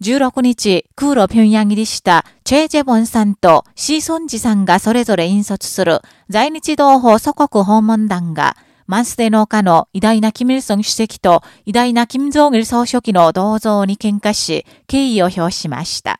16日、空路平壌入りしたチェ・ジェボンさんとシー・ソンジさんがそれぞれ引率する在日同胞祖国訪問団が、マンスデ農家の偉大なキム・イルソン主席と偉大なキム・ジョン・イル総書記の銅像に喧嘩し、敬意を表しました。